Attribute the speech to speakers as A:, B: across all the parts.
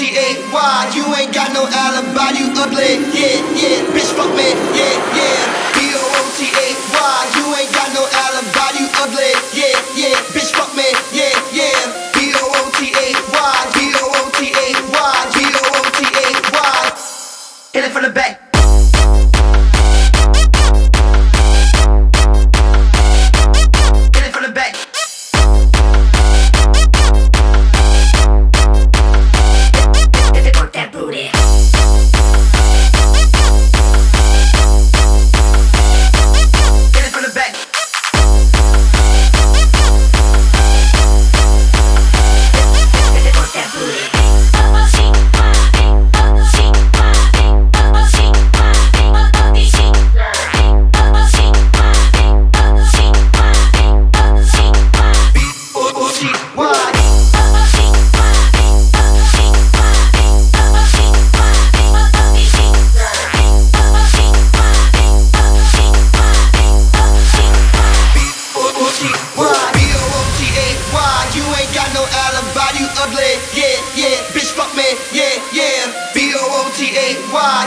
A: G-A-Y, you ain't got no alibi, you ugly, yeah, yeah, bitch fuck me, yeah, yeah.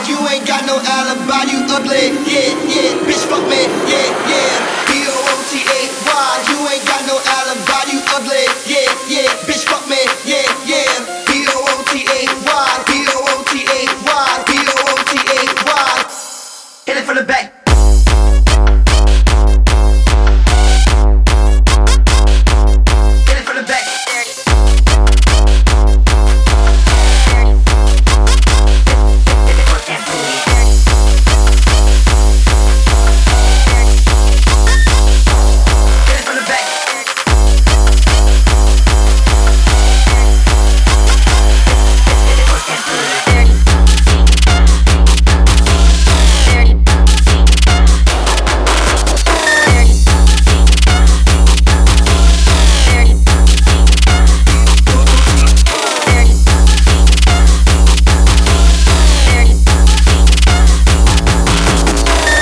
A: You ain't got no alibi. You ugly. Yeah, yeah, bitch.